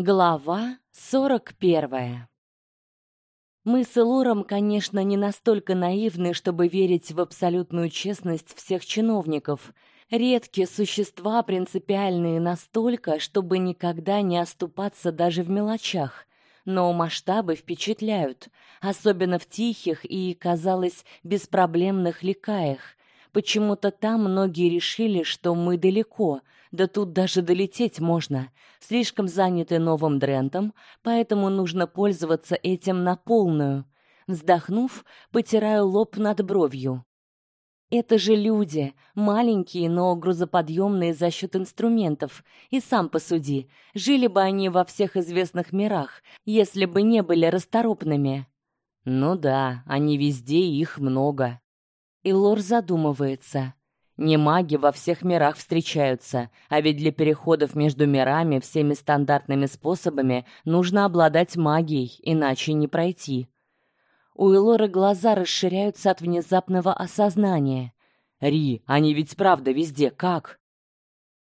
Глава 41. Мы с Элором, конечно, не настолько наивны, чтобы верить в абсолютную честность всех чиновников. Редкие существа принципиальные настолько, чтобы никогда не оступаться даже в мелочах. Но масштабы впечатляют, особенно в тихих и, казалось, беспроблемных ликаях. Почему-то там многие решили, что мы далеко — да тут даже долететь можно. Слишком заняты новым дрентом, поэтому нужно пользоваться этим на полную. Вздохнув, потираю лоб над бровью. Это же люди, маленькие, но грузоподъемные за счет инструментов. И сам посуди, жили бы они во всех известных мирах, если бы не были расторопными. Ну да, они везде, их много. И Лор задумывается. Не маги во всех мирах встречаются, а ведь для переходов между мирами всеми стандартными способами нужно обладать магией, иначе не пройти. У Элоры глаза расширяются от внезапного осознания. Ри, они ведь правда везде, как?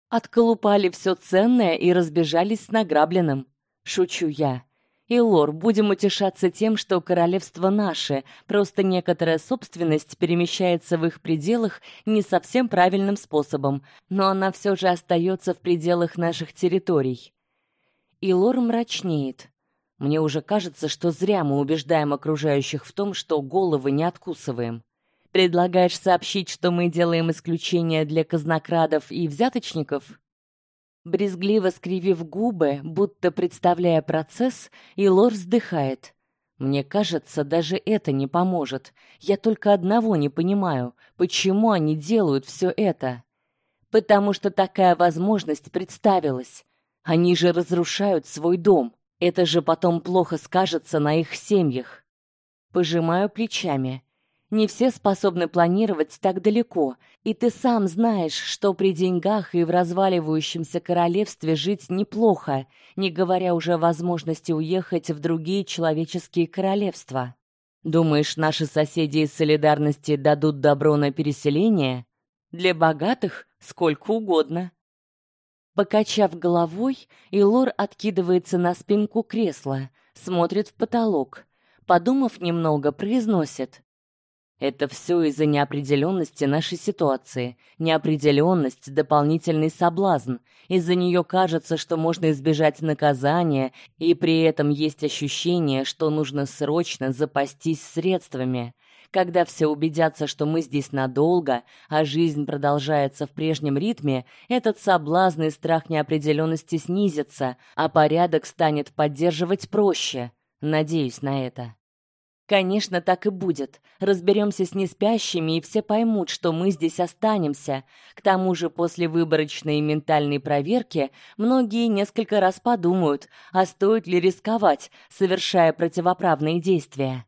Отколупали все ценное и разбежались с награбленным. Шучу я. И лор, будем утешаться тем, что королевство наше, просто некоторая собственность перемещается в их пределах не совсем правильным способом, но она все же остается в пределах наших территорий. И лор мрачнеет. Мне уже кажется, что зря мы убеждаем окружающих в том, что головы не откусываем. Предлагаешь сообщить, что мы делаем исключение для казнокрадов и взяточников? Брезгливо скривив губы, будто представляя процесс, Илор вздыхает. Мне кажется, даже это не поможет. Я только одного не понимаю, почему они делают все это. Потому что такая возможность представилась. Они же разрушают свой дом. Это же потом плохо скажется на их семьях. Пожимаю плечами. Не все способны планировать так далеко, и ты сам знаешь, что при деньгах и в разваливающемся королевстве жить неплохо, не говоря уже о возможности уехать в другие человеческие королевства. Думаешь, наши соседи из солидарности дадут добро на переселение? Для богатых сколько угодно. Покачав головой, Илор откидывается на спинку кресла, смотрит в потолок. Подумав немного, произносит: это все из-за неопределенности нашей ситуации. Неопределенность — дополнительный соблазн. Из-за нее кажется, что можно избежать наказания, и при этом есть ощущение, что нужно срочно запастись средствами. Когда все убедятся, что мы здесь надолго, а жизнь продолжается в прежнем ритме, этот соблазн и страх неопределенности снизится, а порядок станет поддерживать проще. Надеюсь на это. Конечно, так и будет. Разберемся с неспящими, и все поймут, что мы здесь останемся. К тому же, после выборочной ментальной проверки многие несколько раз подумают, а стоит ли рисковать, совершая противоправные действия.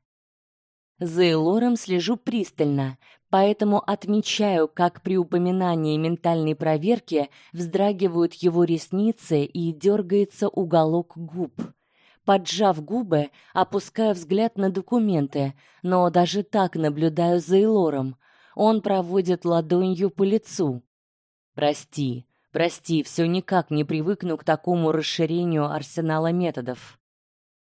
За Элором слежу пристально, поэтому отмечаю, как при упоминании ментальной проверки вздрагивают его ресницы и дергается уголок губ. Поджав губы, опускаю взгляд на документы, но даже так наблюдаю за Элором. Он проводит ладонью по лицу. Прости, прости, все никак не привыкну к такому расширению арсенала методов.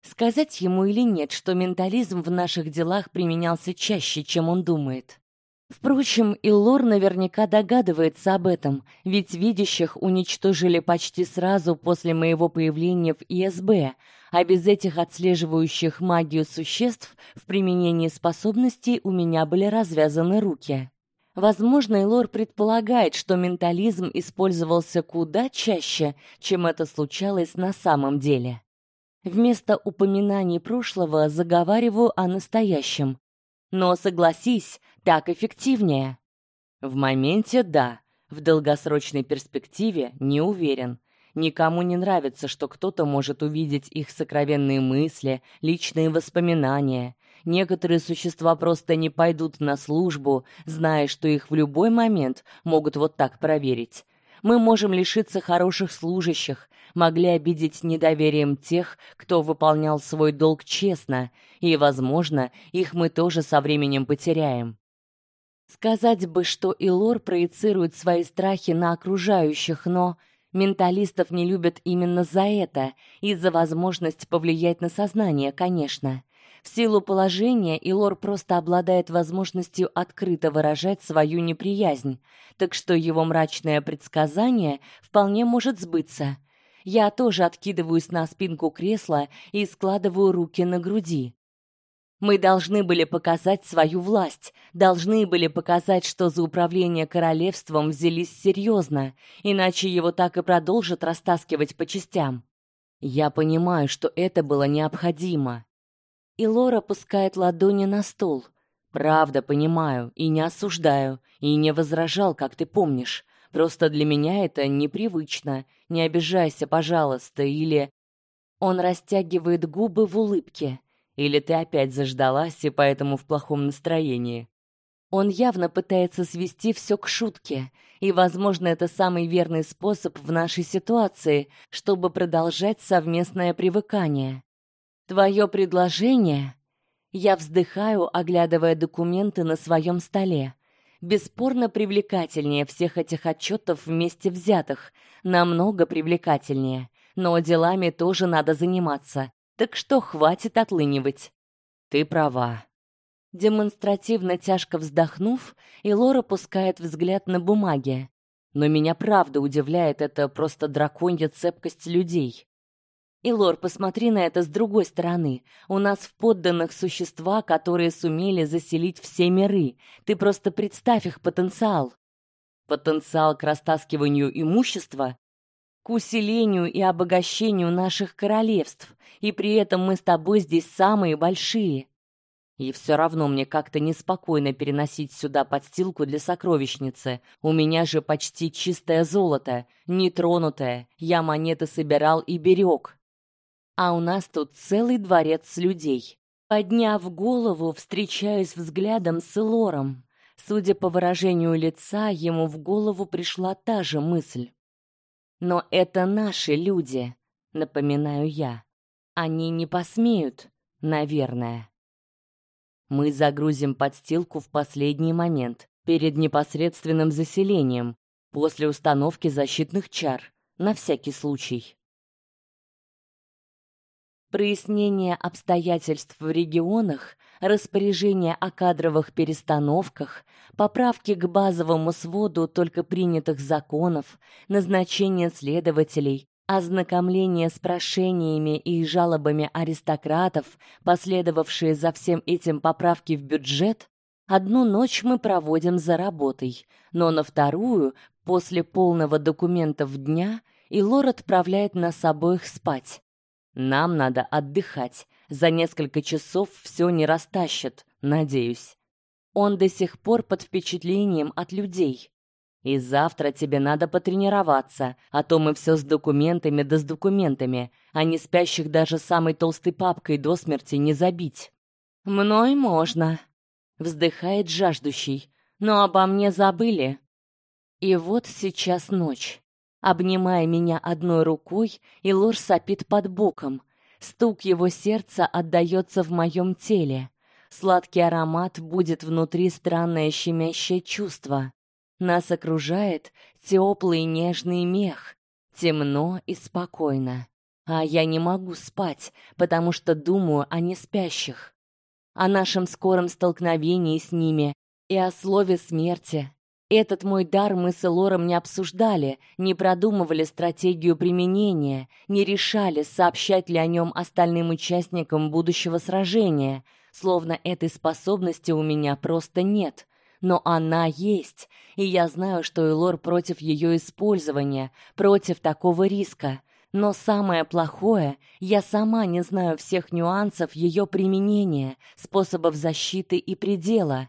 Сказать ему или нет, что ментализм в наших делах применялся чаще, чем он думает. Впрочем, Иллор наверняка догадывается об этом, ведь видящих уничтожили почти сразу после моего появления в ИСБ, а без этих отслеживающих магию существ в применении способностей у меня были развязаны руки. Возможно, Илор предполагает, что ментализм использовался куда чаще, чем это случалось на самом деле. Вместо упоминаний прошлого заговариваю о настоящем. Но согласись, так эффективнее. В моменте да, в долгосрочной перспективе не уверен. Никому не нравится, что кто-то может увидеть их сокровенные мысли, личные воспоминания. Некоторые существа просто не пойдут на службу, зная, что их в любой момент могут вот так проверить. Мы можем лишиться хороших служащих, могли обидеть недоверием тех, кто выполнял свой долг честно, и, возможно, их мы тоже со временем потеряем. Сказать бы, что Илор проецирует свои страхи на окружающих, но Менталистов не любят именно за это, из-за возможности повлиять на сознание, конечно. В силу положения Илор просто обладает возможностью открыто выражать свою неприязнь, так что его мрачное предсказание вполне может сбыться. Я тоже откидываюсь на спинку кресла и складываю руки на груди. Мы должны были показать свою власть, должны были показать, что за управление королевством взялись серьезно, иначе его так и продолжат растаскивать по частям. Я понимаю, что это было необходимо. И Лора опускает ладони на стол. Правда, понимаю и не осуждаю, и не возражал, как ты помнишь. Просто для меня это непривычно. Не обижайся, пожалуйста, или Он растягивает губы в улыбке. Или ты опять заждалась и поэтому в плохом настроении? Он явно пытается свести все к шутке, и, возможно, это самый верный способ в нашей ситуации, чтобы продолжать совместное привыкание. Твое предложение? Я вздыхаю, оглядывая документы на своем столе. Бесспорно привлекательнее всех этих отчетов вместе взятых, намного привлекательнее. Но делами тоже надо заниматься. Так что хватит отлынивать. Ты права. Демонстративно тяжко вздохнув, Илора пускает взгляд на бумаги. Но меня правда удивляет это просто драконья цепкость людей. Илор, посмотри на это с другой стороны. У нас в подданных существа, которые сумели заселить все миры. Ты просто представь их потенциал. Потенциал к растаскиванию имущества к усилению и обогащению наших королевств, и при этом мы с тобой здесь самые большие. И все равно мне как-то неспокойно переносить сюда подстилку для сокровищницы. У меня же почти чистое золото, нетронутое. Я монеты собирал и берег. А у нас тут целый дворец людей. Подняв голову, встречаюсь взглядом с Элором. Судя по выражению лица, ему в голову пришла та же мысль. Но это наши люди, напоминаю я. Они не посмеют, наверное. Мы загрузим подстилку в последний момент, перед непосредственным заселением, после установки защитных чар, на всякий случай. Прояснение обстоятельств в регионах, распоряжение о кадровых перестановках, поправки к базовому своду только принятых законов, назначение следователей, ознакомление с прошениями и жалобами аристократов, последовавшие за всем этим поправки в бюджет, одну ночь мы проводим за работой, но на вторую, после полного документов дня, Илор отправляет нас обоих спать. Нам надо отдыхать. За несколько часов все не растащат, надеюсь. Он до сих пор под впечатлением от людей. И завтра тебе надо потренироваться, а то мы все с документами да с документами, а не спящих даже самой толстой папкой до смерти не забить. Мной можно, вздыхает жаждущий. Но обо мне забыли. И вот сейчас ночь. Обнимая меня одной рукой, Илор сопит под боком. Стук его сердца отдаётся в моем теле. Сладкий аромат будет внутри странное щемящее чувство. Нас окружает теплый нежный мех. Темно и спокойно. А я не могу спать, потому что думаю о неспящих. О нашем скором столкновении с ними и о слове смерти, этот мой дар мы с Элором не обсуждали, не продумывали стратегию применения, не решали, сообщать ли о нем остальным участникам будущего сражения, словно этой способности у меня просто нет. Но она есть, и я знаю, что Элор против ее использования, против такого риска. Но самое плохое, я сама не знаю всех нюансов ее применения, способов защиты и предела.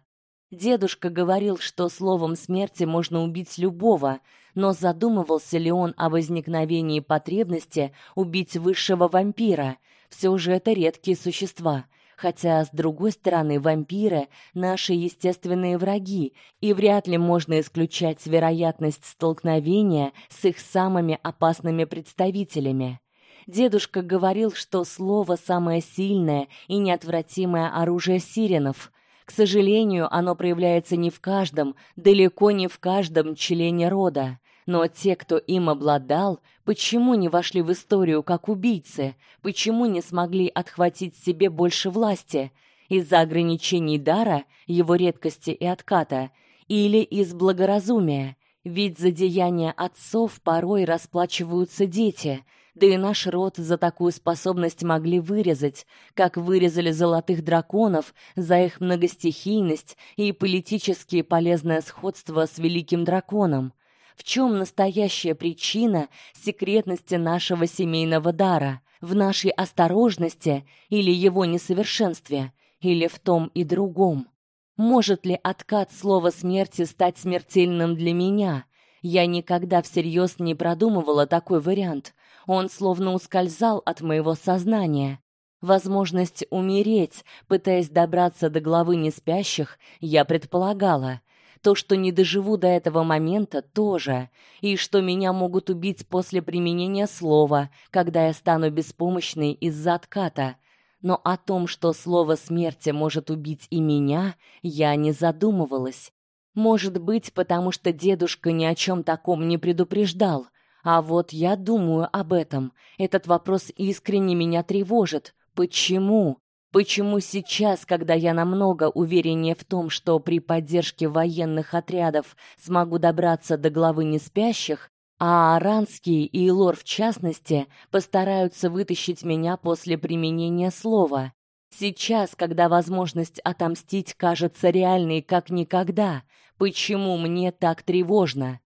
Дедушка говорил, что словом смерти можно убить любого, но задумывался ли он о возникновении потребности убить высшего вампира? Все же это редкие существа. Хотя, с другой стороны, вампиры — наши естественные враги, и вряд ли можно исключать вероятность столкновения с их самыми опасными представителями. Дедушка говорил, что слово самое сильное и неотвратимое оружие сиренов — к сожалению, оно проявляется не в каждом, далеко не в каждом члене рода. Но те, кто им обладал, почему не вошли в историю как убийцы? Почему не смогли отхватить себе больше власти? Из-за ограничений дара, его редкости и отката, или из благоразумия? Ведь за деяния отцов порой расплачиваются дети. Да и наш род за такую способность могли вырезать, как вырезали золотых драконов за их многостихийность и политически полезное сходство с великим драконом. В чем настоящая причина секретности нашего семейного дара? В нашей осторожности или его несовершенстве, или в том и другом? Может ли откат слова смерти стать смертельным для меня? Я никогда всерьез не продумывала такой вариант. Он словно ускользал от моего сознания. Возможность умереть, пытаясь добраться до главы неспящих, я предполагала. То, что не доживу до этого момента, тоже, и что меня могут убить после применения слова, когда я стану беспомощной из-за отката. Но о том, что слово смерти может убить и меня, я не задумывалась. Может быть, потому что дедушка ни о чем таком не предупреждал. А вот я думаю об этом. Этот вопрос искренне меня тревожит. Почему? Почему сейчас, когда я намного увереннее в том, что при поддержке военных отрядов смогу добраться до главы неспящих, а Аранский и Лор в частности постараются вытащить меня после применения слова? Сейчас, когда возможность отомстить кажется реальной как никогда, почему мне так тревожно?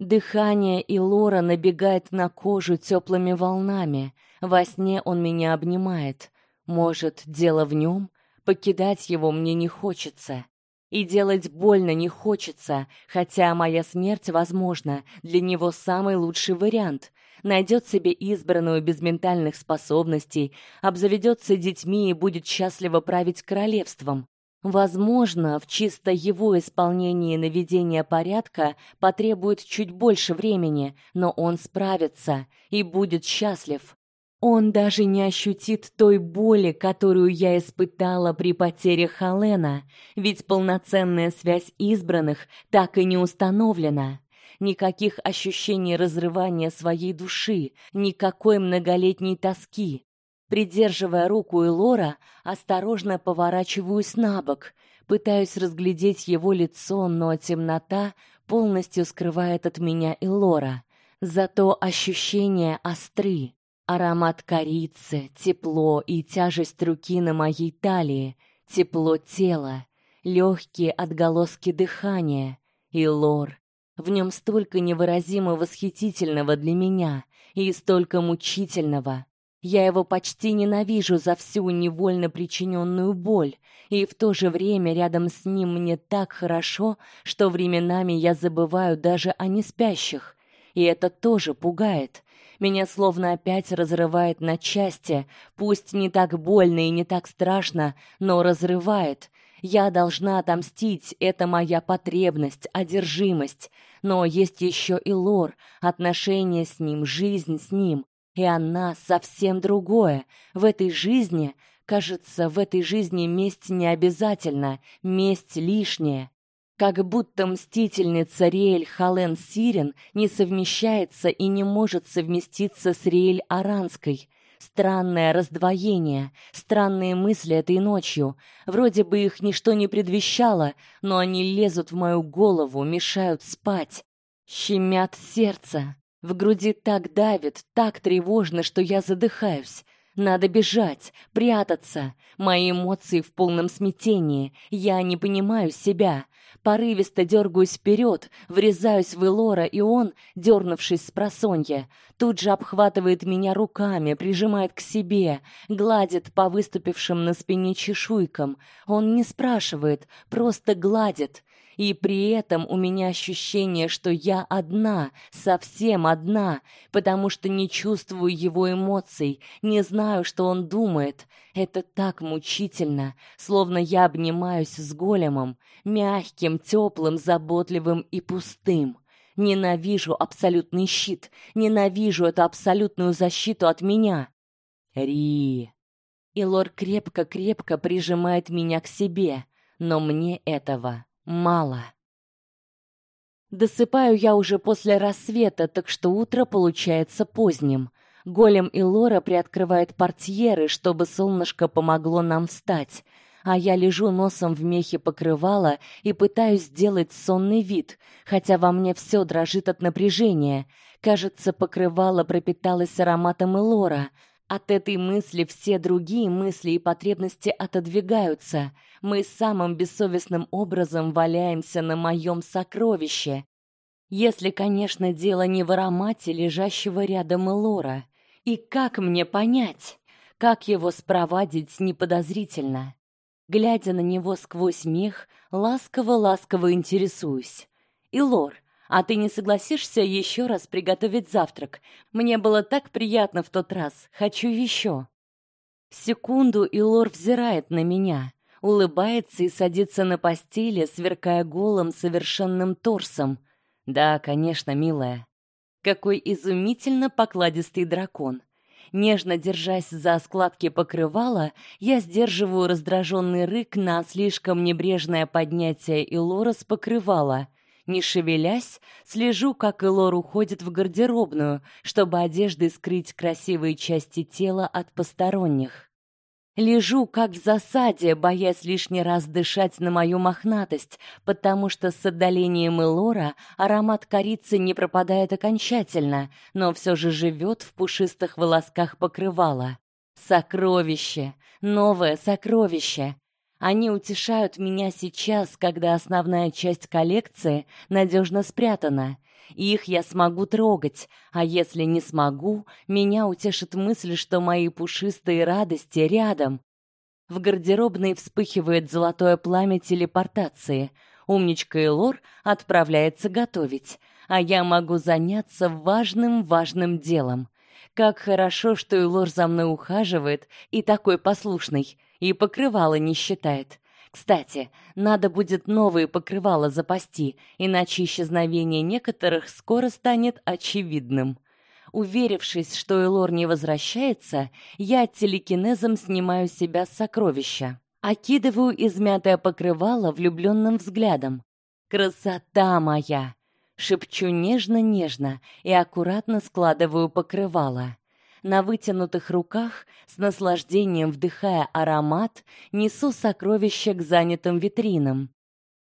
Дыхание Илора набегает на кожу теплыми волнами. Во сне он меня обнимает. Может, дело в нем? Покидать его мне не хочется. И делать больно не хочется, хотя моя смерть, возможно, для него самый лучший вариант. Найдет себе избранную без ментальных способностей, обзаведется детьми и будет счастливо править королевством. Возможно, в чисто его исполнении наведения порядка потребует чуть больше времени, но он справится и будет счастлив. Он даже не ощутит той боли, которую я испытала при потере Халена, ведь полноценная связь избранных так и не установлена. Никаких ощущений разрывания своей души, никакой многолетней тоски. Придерживая руку Элора, осторожно поворачиваюсь на бок, пытаюсь разглядеть его лицо, но темнота полностью скрывает от меня Элора. Зато ощущения остры. Аромат корицы, тепло и тяжесть руки на моей талии, тепло тела, легкие отголоски дыхания и лор. В нем столько невыразимо восхитительного для меня и столько мучительного. Я его почти ненавижу за всю невольно причиненную боль, и в то же время рядом с ним мне так хорошо, что временами я забываю даже о неспящих, и это тоже пугает. Меня словно опять разрывает на части, пусть не так больно и не так страшно, но разрывает. Я должна отомстить, это моя потребность, одержимость. Но есть еще и Лор, отношения с ним, жизнь с ним, и она совсем другое. В этой жизни, кажется, в этой жизни месть не обязательно, месть лишняя. Как будто мстительница Риэль Хален Сирен не совмещается и не может совместиться с Риэль Аранской. Странное раздвоение, странные мысли этой ночью. Вроде бы их ничто не предвещало, но они лезут в мою голову, мешают спать, щемят сердце. В груди так давит, так тревожно, что я задыхаюсь. Надо бежать, прятаться. Мои эмоции в полном смятении. Я не понимаю себя. Порывисто дергаюсь вперед, врезаюсь в Элора, и он, дернувшись с просонья, тут же обхватывает меня руками, прижимает к себе, гладит по выступившим на спине чешуйкам. Он не спрашивает, просто гладит. И при этом у меня ощущение, что я одна, совсем одна, потому что не чувствую его эмоций, не знаю, что он думает. Это так мучительно, словно я обнимаюсь с големом, мягким, теплым, заботливым и пустым. Ненавижу абсолютный щит, ненавижу эту абсолютную защиту от меня. Ри. И Лор крепко-крепко прижимает меня к себе, но мне этого мало. Досыпаю я уже после рассвета, так что утро получается поздним. Голем и Лора приоткрывают портьеры, чтобы солнышко помогло нам встать, а я лежу носом в мехе покрывала и пытаюсь сделать сонный вид, хотя во мне все дрожит от напряжения. Кажется, покрывало пропиталось ароматом Элора. От этой мысли все другие мысли и потребности отодвигаются. Мы самым бессовестным образом валяемся на моем сокровище. Если, конечно, дело не в аромате лежащего рядом Элора. И как мне понять, как его спровадить неподозрительно? Глядя на него сквозь мех, ласково-ласково интересуюсь. Илор, а ты не согласишься еще раз приготовить завтрак? Мне было так приятно в тот раз. Хочу еще. Секунду Илор взирает на меня, улыбается и садится на постели, сверкая голым совершенным торсом. Да, конечно, милая. Какой изумительно покладистый дракон. Нежно держась за складки покрывала, я сдерживаю раздраженный рык на слишком небрежное поднятие Илора с покрывала. Не шевелясь, слежу, как Илор уходит в гардеробную, чтобы одеждой скрыть красивые части тела от посторонних. Лежу как в засаде, боясь лишний раз дышать на мою мохнатость, потому что с отдалением Элора аромат корицы не пропадает окончательно, но все же живет в пушистых волосках покрывала. Сокровище, новое сокровище. Они утешают меня сейчас, когда основная часть коллекции надежно спрятана. Их я смогу трогать, а если не смогу, меня утешит мысль, что мои пушистые радости рядом. В гардеробной вспыхивает золотое пламя телепортации. Умничка Элор отправляется готовить, а я могу заняться важным-важным делом. Как хорошо, что Элор за мной ухаживает и такой послушный, и покрывало не считает. Кстати, надо будет новые покрывала запасти, иначе исчезновение некоторых скоро станет очевидным. Уверившись, что Элор не возвращается, я телекинезом снимаю с себя сокровища. Окидываю измятое покрывало влюбленным взглядом. Красота моя, шепчу нежно-нежно и аккуратно складываю покрывало на вытянутых руках, с наслаждением вдыхая аромат, несу сокровища к занятым витринам.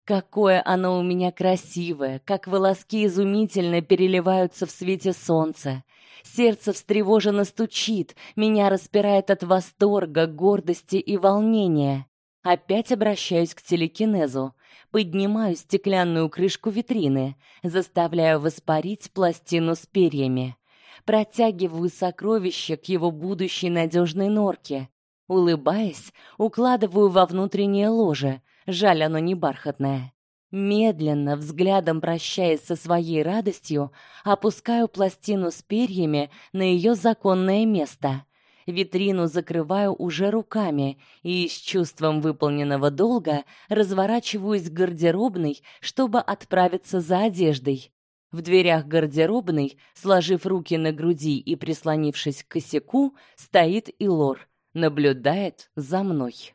Какое оно у меня красивое, как волоски изумительно переливаются в свете солнца. Сердце встревоженно стучит, меня распирает от восторга, гордости и волнения. Опять обращаюсь к телекинезу, поднимаю стеклянную крышку витрины, заставляю воспарить пластину с перьями протягиваю сокровище к его будущей надежной норке. Улыбаясь, укладываю во внутреннее ложе. Жаль, оно не бархатное. Медленно, взглядом прощаясь со своей радостью, опускаю пластину с перьями на ее законное место. Витрину закрываю уже руками и с чувством выполненного долга разворачиваюсь к гардеробной, чтобы отправиться за одеждой. В дверях гардеробной, сложив руки на груди и прислонившись к косяку, стоит Илор, наблюдает за мной.